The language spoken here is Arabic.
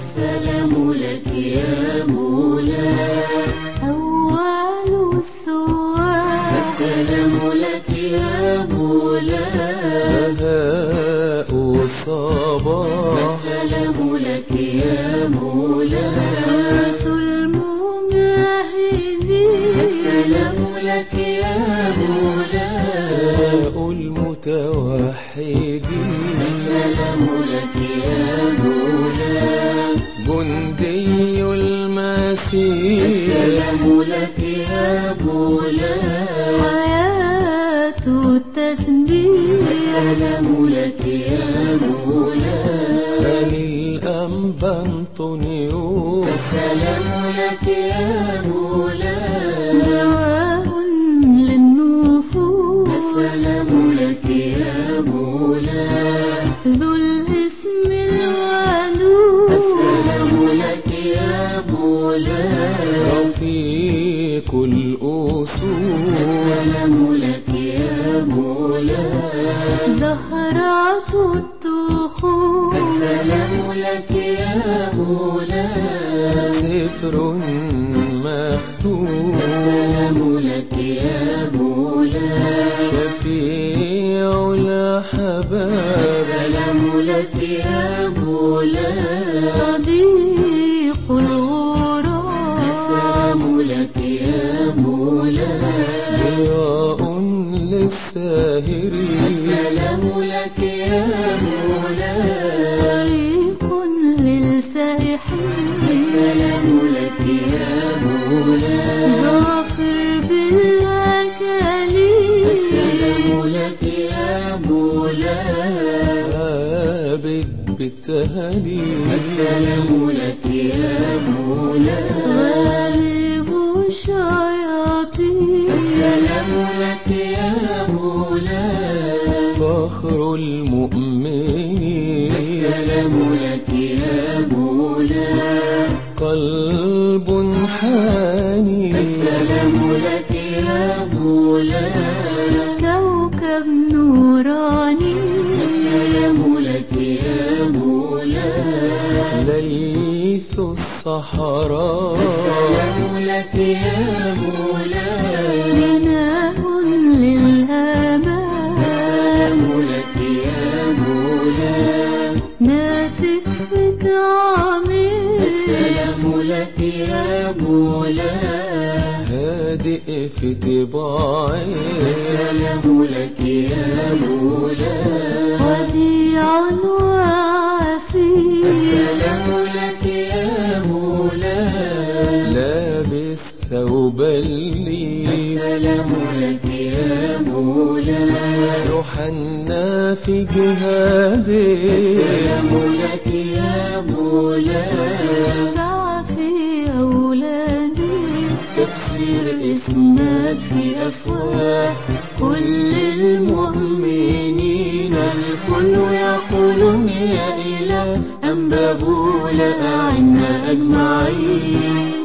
لك يا مولاي. أول السواد السلام لك يا مولاي. بهاء الصباح السلام لك يا مولاي. ترس المجاهدين السلام لك يا مولاي. شفاء المتوحدين السلام لك جندي المسيح. السلام لك يا مولاي حياة التسبيح السلام لك يا مولاي خليل السلام لك يا مولاي رفيق الأصول. السلام لك يا مولاي زهرة التخوت السلام لك يا مولاي سفر مختوم السلام لك يا مولاي شفيع الأحباب. السلام لك يا مولاي السلام لك يا مولاي ضياء للساهرين. السلام لك يا مولاي طريق للسائحين. السلام لك يا مولاي ظافر بالأكاليل السلام لك يا مولاي عابد بالتهليل السلام لك يا مولاي غالب الشياطين السلام لك يا مولاي. فخر المؤمنين. السلام لك يا مولاي. قلب حاني. السلام لك يا مولاي. ليث الصحراء. السلام لك يا مولاي بناء للآباء السلام لك يا مولاي ناسك في تعمير السلام لك يا مولاي هادئ في طباعي السلام لك يا مولاي وديع وعفيف لابس ثوب الليل السلام لك يا مولاي. يوحنا في جهاده السلام لك يا مولاي. شفع في أولادي. تفسير اسمك في أفواه كل المؤمنين الكل يقولون يا إله. أنبابوا لأعنا أجمعين.